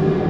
you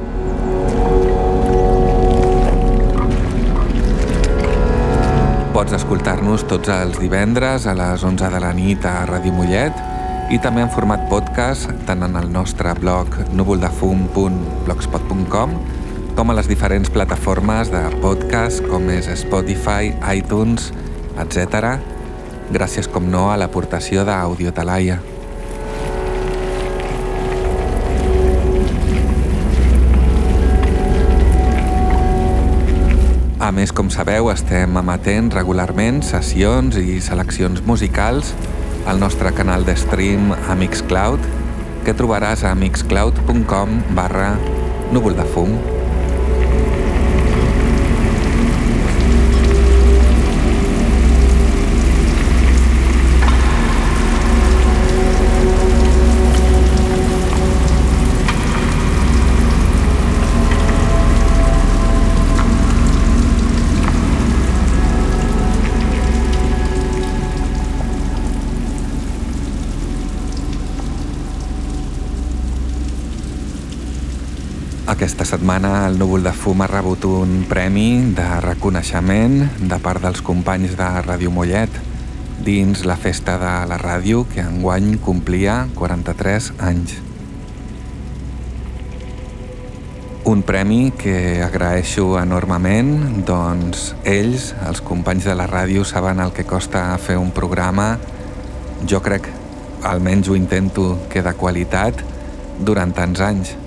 Pots escoltar-nos tots els divendres a les 11 de la nit a Ràdio Mollet i també en format podcast tant en el nostre blog núvoldefum.blogspot.com com a les diferents plataformes de podcast com és Spotify, iTunes, etc. Gràcies com no a l'aportació d'Audio Més, com sabeu, estem emetent regularment sessions i seleccions musicals al nostre canal de stream a Mixcloud, que trobaràs a mixcloud.com barra núvol de fum. Aquesta setmana el Núvol de Fum ha rebut un premi de reconeixement de part dels companys de Ràdio Mollet dins la festa de la ràdio que enguany complia 43 anys. Un premi que agraeixo enormement, doncs ells, els companys de la ràdio, saben el que costa fer un programa, jo crec, almenys ho intento, que de qualitat, durant tants anys.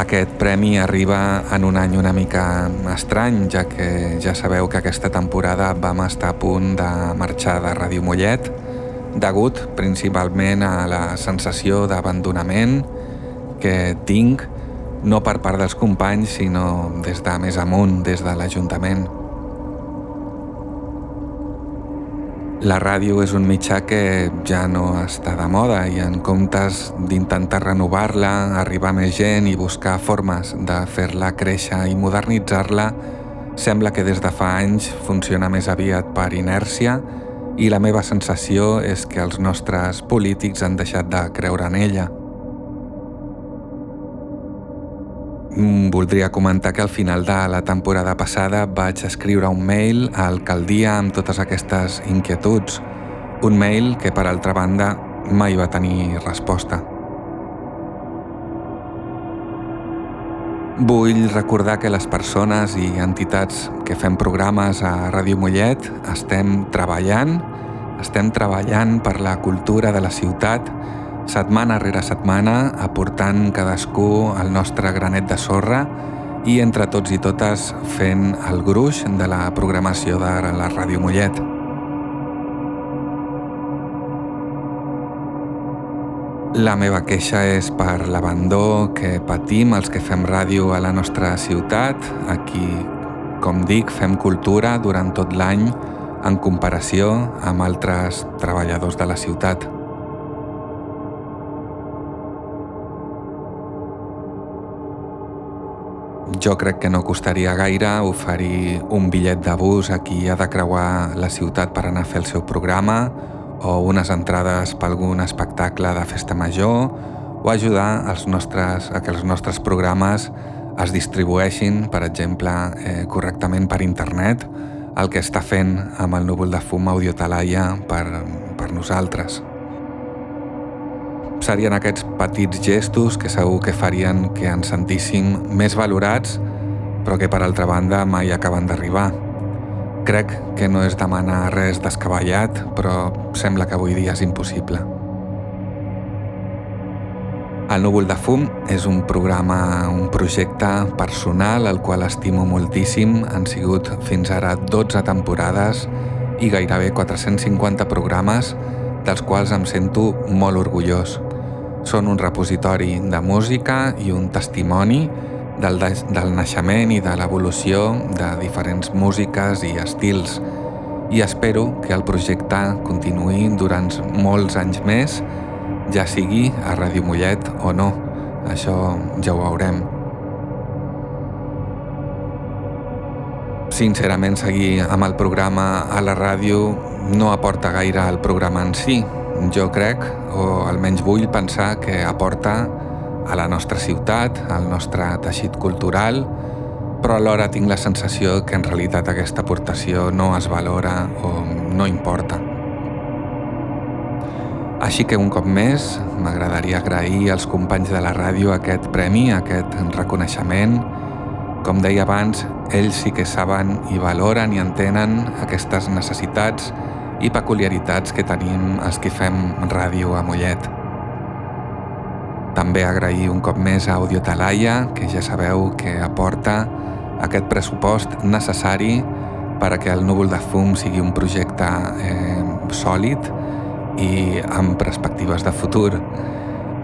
Aquest premi arriba en un any una mica estrany, ja que ja sabeu que aquesta temporada vam estar a punt de marxar de Ràdio Mollet, degut principalment a la sensació d'abandonament que tinc no per part dels companys, sinó des de més amunt, des de l'Ajuntament. La ràdio és un mitjà que ja no està de moda i en comptes d'intentar renovar-la, arribar més gent i buscar formes de fer-la créixer i modernitzar-la, sembla que des de fa anys funciona més aviat per inèrcia i la meva sensació és que els nostres polítics han deixat de creure en ella. Voldria comentar que al final de la temporada passada vaig escriure un mail a l'alcaldia amb totes aquestes inquietuds, un mail que per altra banda mai va tenir resposta. Vull recordar que les persones i entitats que fem programes a Ràdio Mollet estem treballant, estem treballant per la cultura de la ciutat setmana rere setmana aportant cadascú el nostre granet de sorra i entre tots i totes fent el gruix de la programació de la Ràdio Mollet. La meva queixa és per l'abandó que patim els que fem ràdio a la nostra ciutat. Aquí, com dic, fem cultura durant tot l'any en comparació amb altres treballadors de la ciutat. Jo crec que no costaria gaire oferir un bitllet de bus a qui ha de creuar la ciutat per anar a fer el seu programa o unes entrades per algun espectacle de festa major o ajudar els nostres, a que els nostres programes es distribueixin, per exemple, eh, correctament per internet, el que està fent amb el núvol de fum Audiotalaia per, per nosaltres serien aquests petits gestos que segur que farien que ens sentíssim més valorats, però que per altra banda mai acaben d'arribar. Crec que no és demanar res descabellat, però sembla que avui dia és impossible. El núvol de fum és un programa, un projecte personal al qual estimo moltíssim. Han sigut fins ara 12 temporades i gairebé 450 programes dels quals em sento molt orgullós. Són un repositori de música i un testimoni del, de, del naixement i de l'evolució de diferents músiques i estils i espero que el projecte continuï durant molts anys més, ja sigui a Ràdio Mollet o no. Això ja ho veurem. Sincerament, seguir amb el programa a la ràdio no aporta gaire al programa en si, jo crec, o almenys vull pensar que aporta a la nostra ciutat, al nostre teixit cultural, però alhora tinc la sensació que en realitat aquesta aportació no es valora o no importa. Així que un cop més m'agradaria agrair als companys de la ràdio aquest premi, aquest reconeixement. Com deia abans, ells sí que saben i valoren i entenen aquestes necessitats i peculiaritats que tenim els que fem ràdio a Mollet. També agrair un cop més a Audio Talaia, que ja sabeu que aporta aquest pressupost necessari per a que el núvol de fum sigui un projecte eh, sòlid i amb perspectives de futur.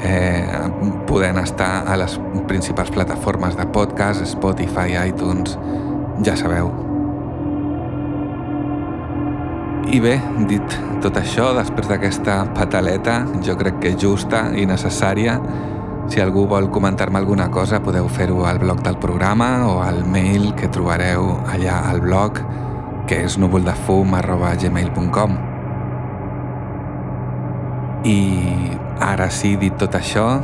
Eh, podent estar a les principals plataformes de podcast, Spotify, iTunes, ja sabeu, i bé, dit tot això, després d'aquesta pataleta, jo crec que justa i necessària, si algú vol comentar-me alguna cosa podeu fer-ho al blog del programa o al mail que trobareu allà al blog, que és núvoldefum.gmail.com I ara sí, dit tot això,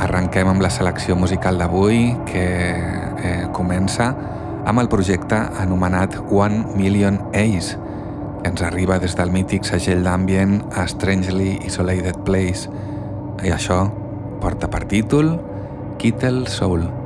arrenquem amb la selecció musical d'avui que eh, comença amb el projecte anomenat One Million Ace, ens arriba des del mític segell d'ambient a Strangely Isolated Place i això porta per títol Kittle Soul.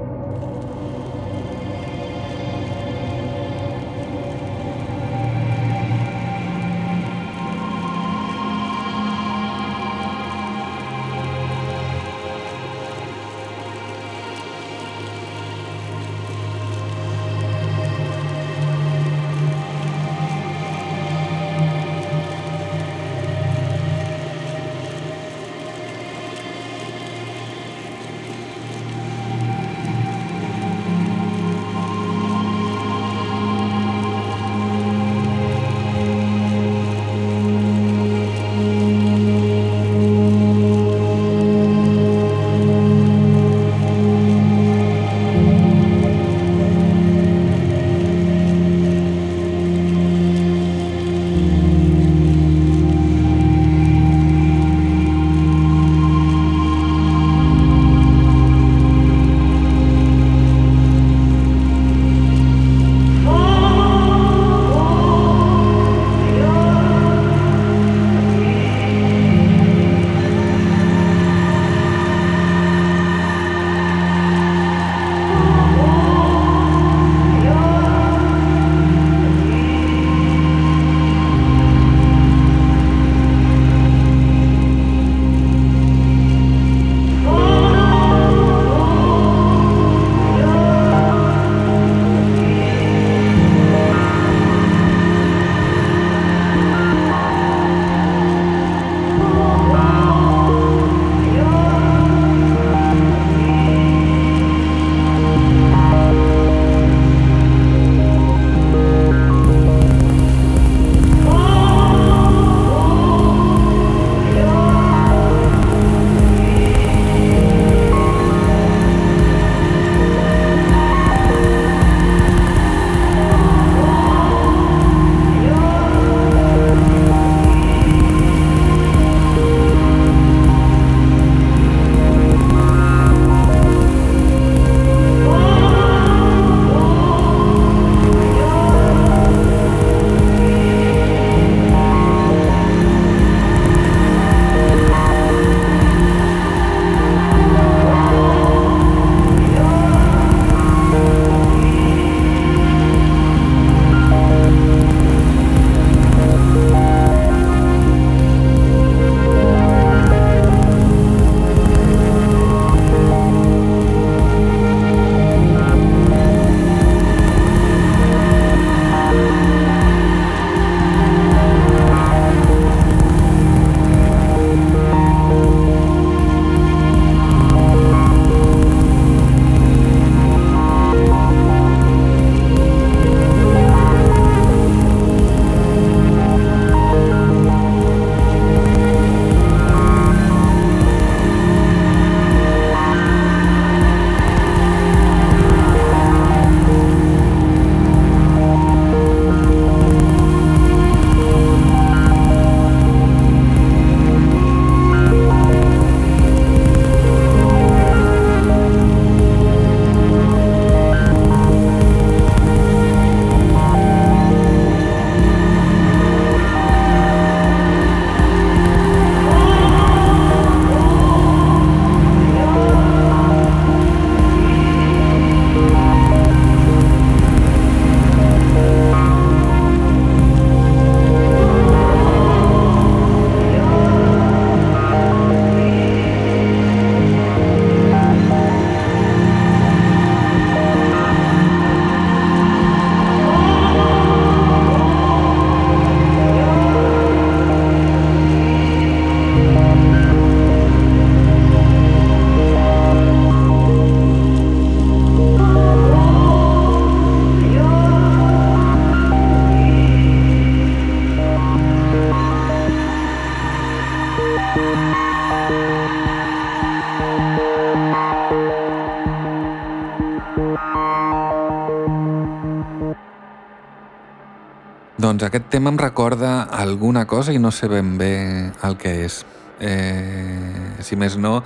Doncs aquest tema em recorda alguna cosa i no sé ben bé el que és. Eh, si més no,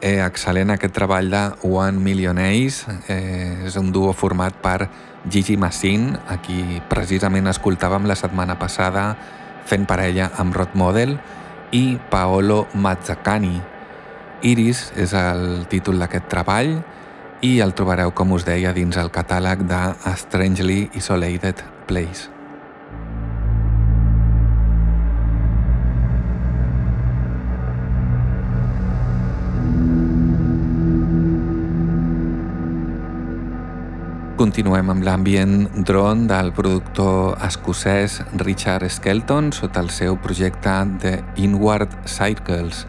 eh, excel·lent aquest treball de One Million Ace. Eh, és un duo format per Gigi Massin, a qui precisament escoltàvem la setmana passada fent parella amb Rod Model, i Paolo Mazzacani. Iris és el títol d'aquest treball i el trobareu, com us deia, dins el catàleg de Strangely Isolated Place. Continuem amb l'ambient drone del productor escocès Richard Skelton sota el seu projecte The Inward Cycles.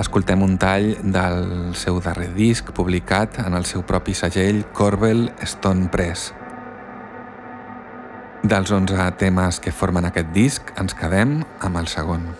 Escoltem un tall del seu darrer disc publicat en el seu propi segell Corbel Stone Press. Dels 11 temes que formen aquest disc, ens quedem amb el segon.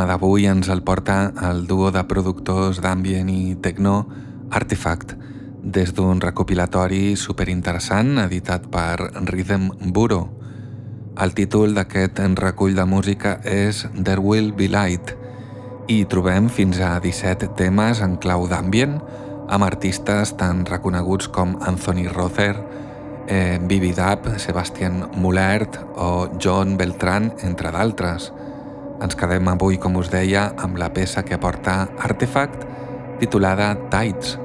Ritme d'avui ens el porta el duo de productors d'ambient i techno Artifact, des d'un recopilatori superinteressant editat per Rhythm Bureau. El títol d'aquest recull de música és There Will Be Light i trobem fins a 17 temes en clau d'ambient amb artistes tan reconeguts com Anthony Rother, eh, Bibi Dab, Sebastian Mullert o John Beltran, entre d'altres. Ens quedem avui, com us deia, amb la peça que aporta Artefact, titulada Tides.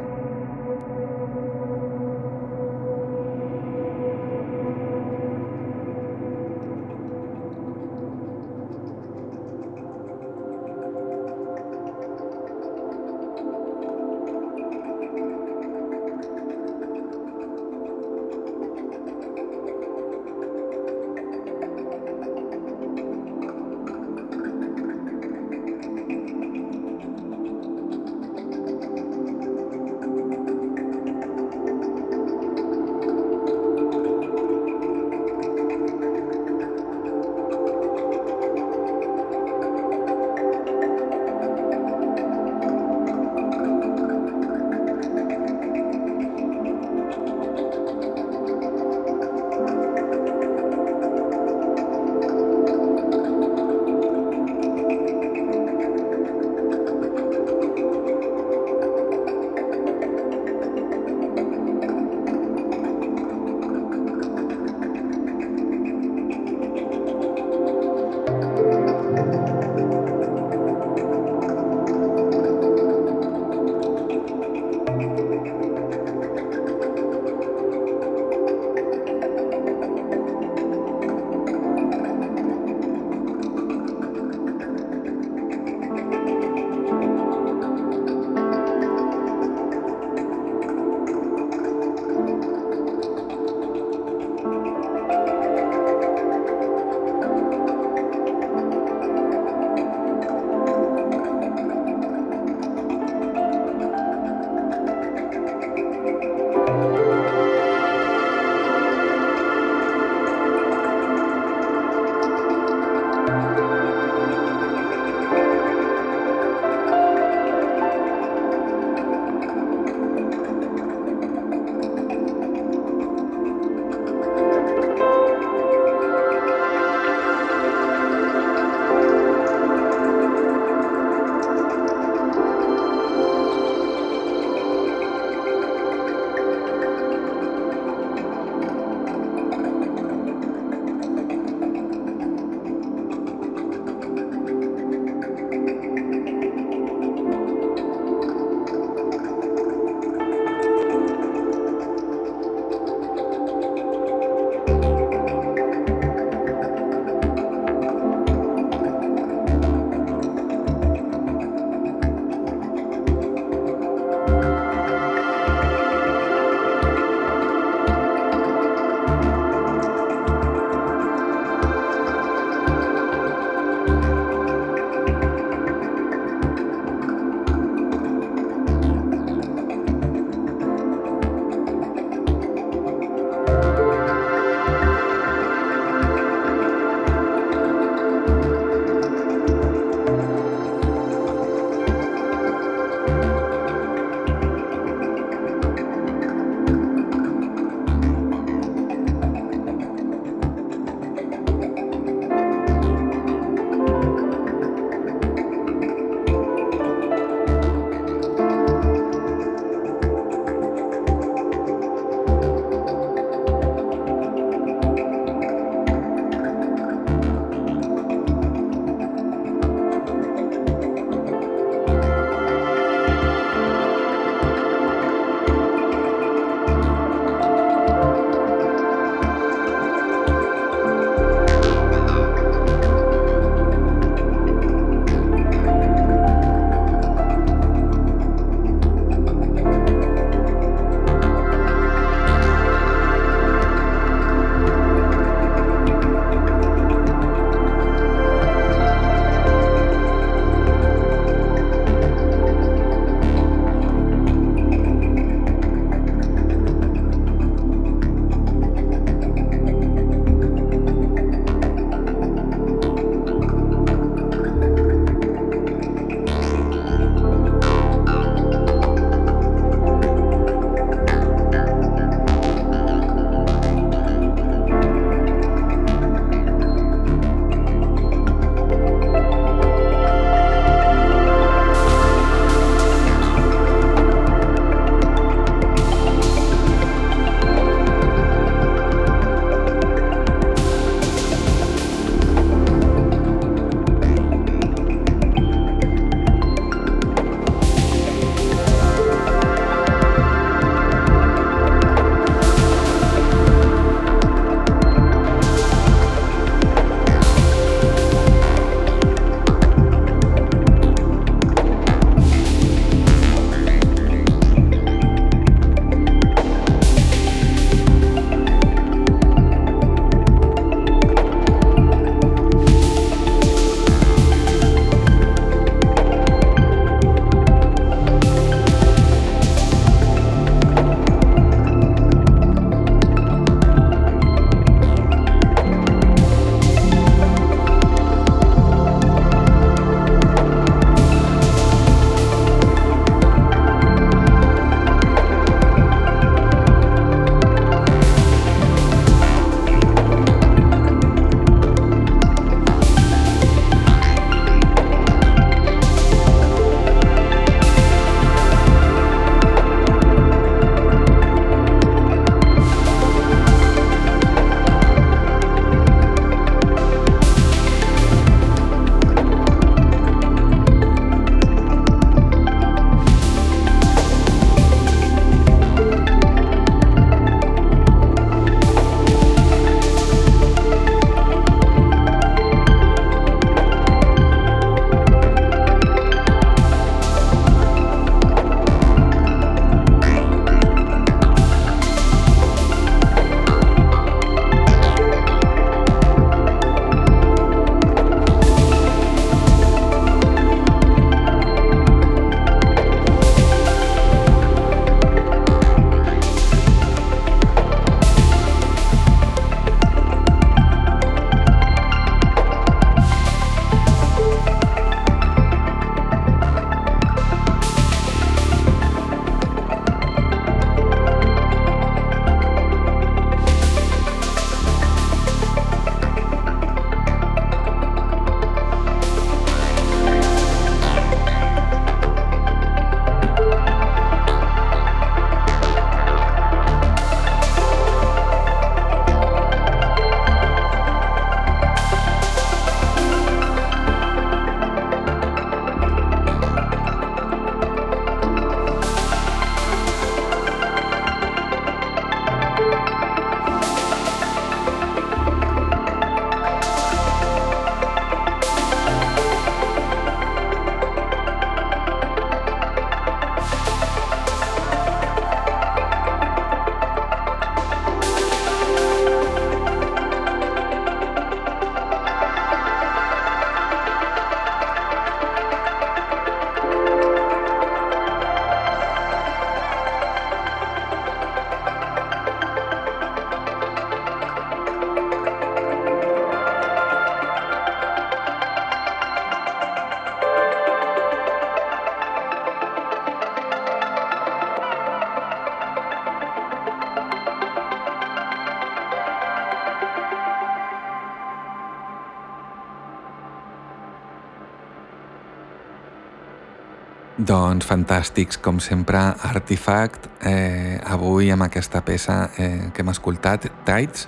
Doncs fantàstics, com sempre, Artifact, eh, avui amb aquesta peça eh, que hem escoltat, Tides,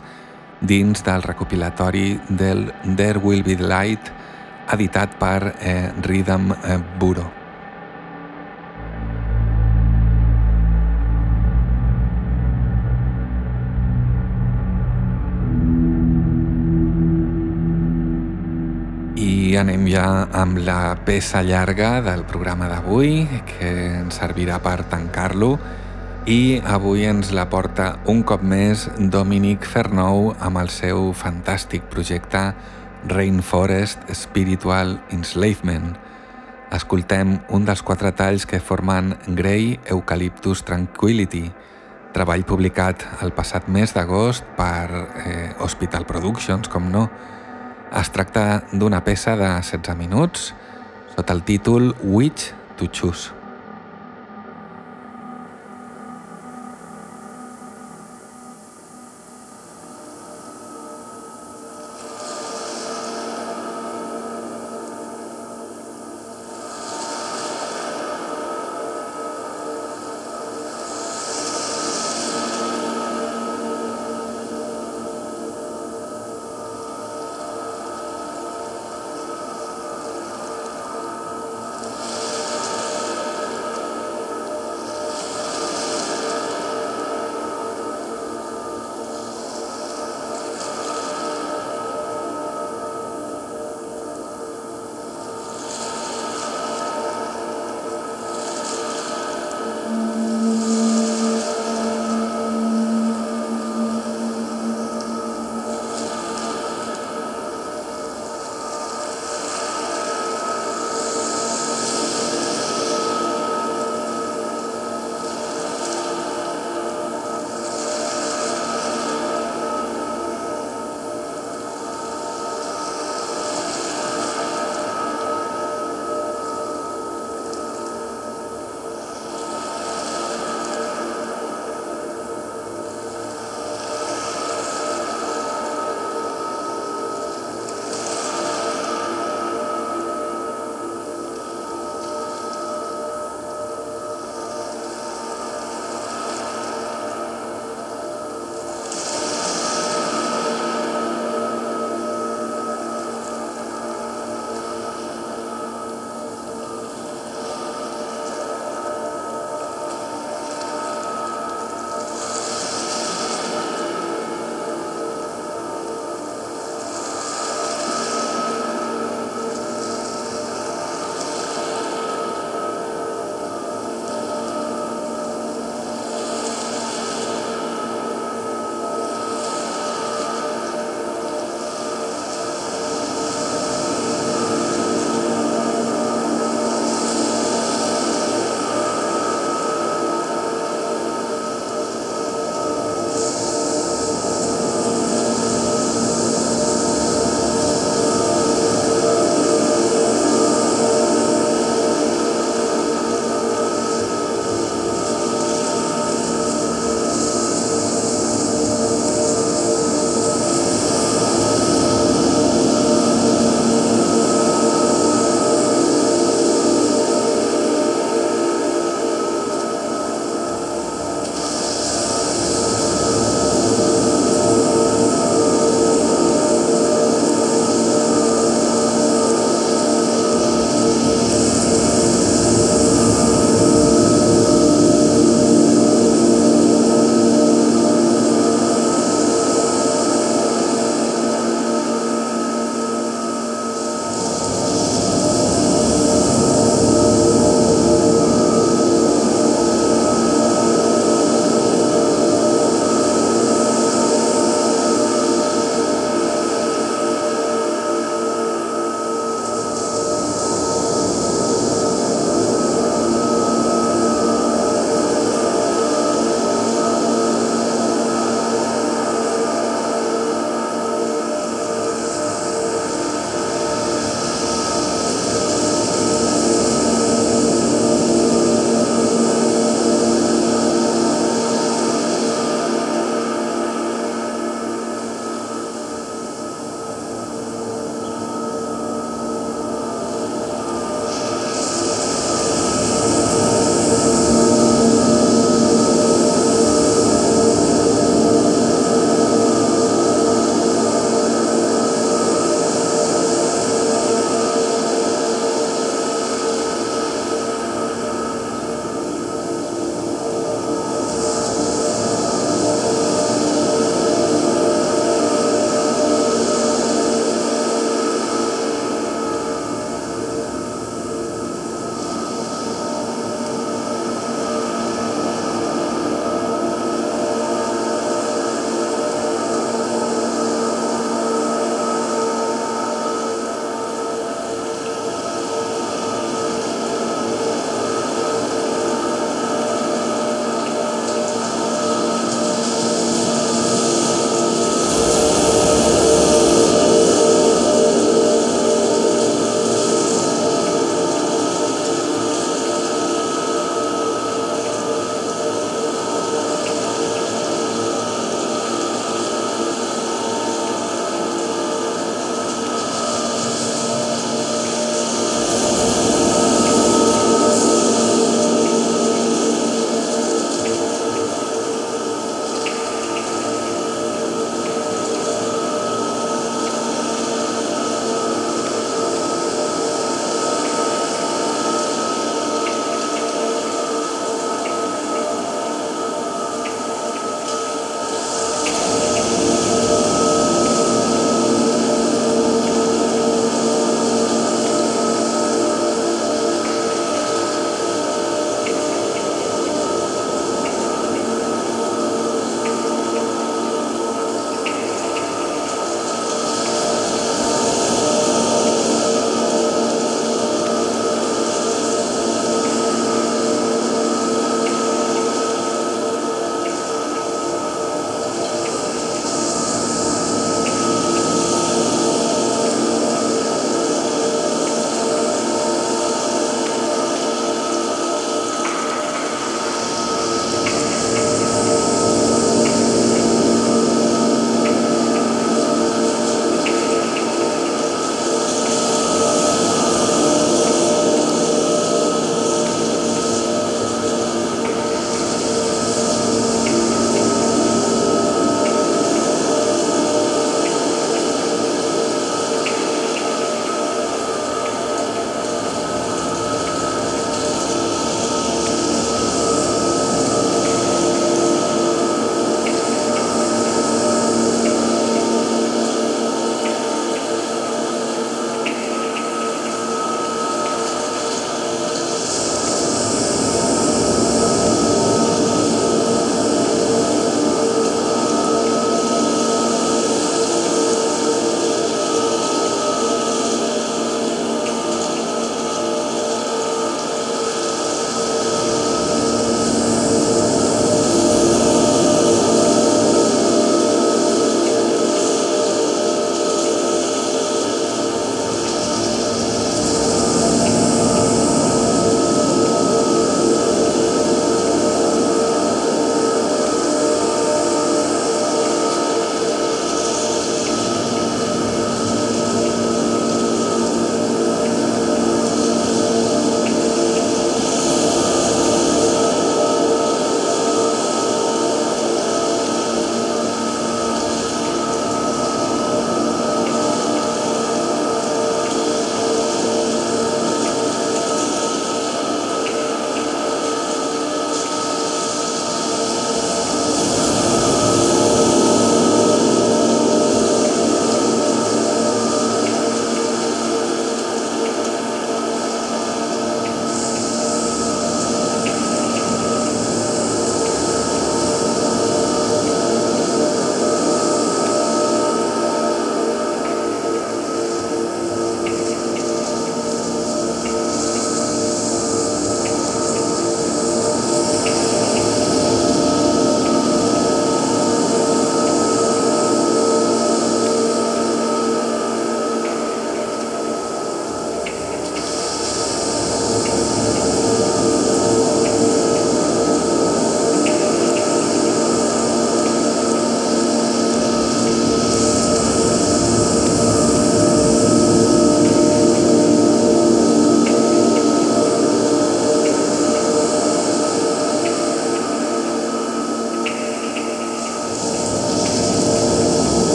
dins del recopilatori del There Will Be Light, editat per eh, Rhythm eh, Bureau. Anem ja amb la peça llarga del programa d'avui, que ens servirà per tancar-lo, i avui ens la porta un cop més Dominic Fernou amb el seu fantàstic projecte Rainforest Spiritual Enslavement. Escoltem un dels quatre talls que formen Grey Eucalyptus Tranquility, treball publicat el passat mes d'agost per eh, Hospital Productions, com no, es tracta d'una peça de 16 minuts sota el títol Which to Choose.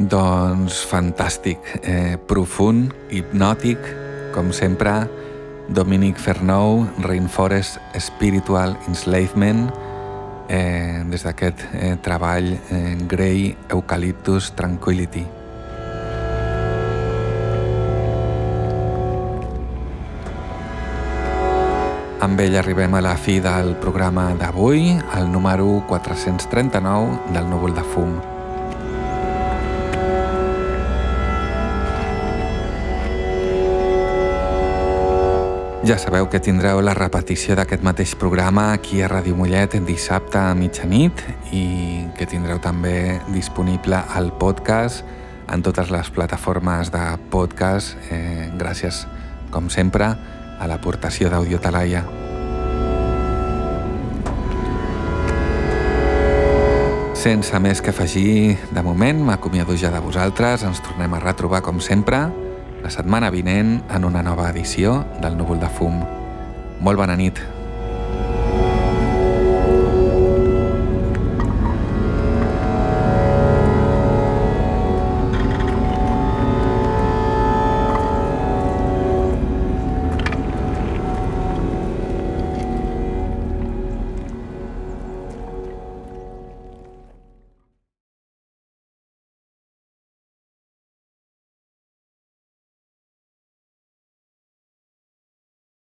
Doncs fantàstic, eh, profund, hipnòtic, com sempre, Dominic Fernou, Rainforest Spiritual Enslavement, eh, des d'aquest eh, treball eh, Grey Eucalyptus Tranquility. Amb ell arribem a la fi del programa d'avui, el número 439 del núvol de fum. Ja sabeu que tindreu la repetició d'aquest mateix programa aquí a Ràdio Mollet dissabte a mitjanit i que tindreu també disponible el podcast en totes les plataformes de podcast eh, gràcies, com sempre, a l'aportació d'Audio Talaia. Sense més que afegir, de moment m'acomiado ja de vosaltres, ens tornem a retrobar com sempre la setmana vinent en una nova edició del Núvol de Fum. Molt bona nit.